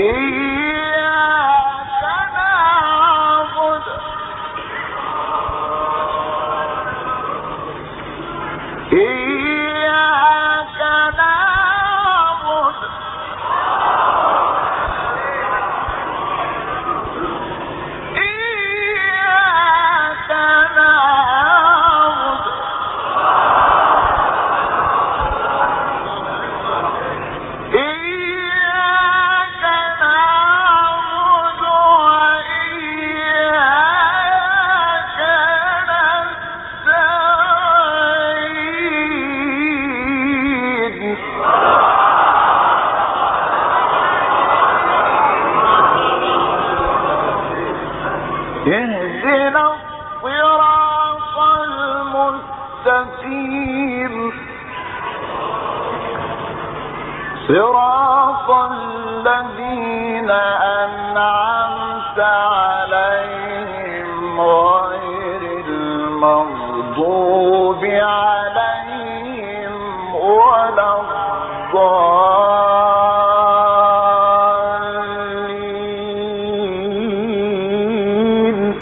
إياك اهدنا الصراط صراط الذين أنعمت عليهم غير المغضوب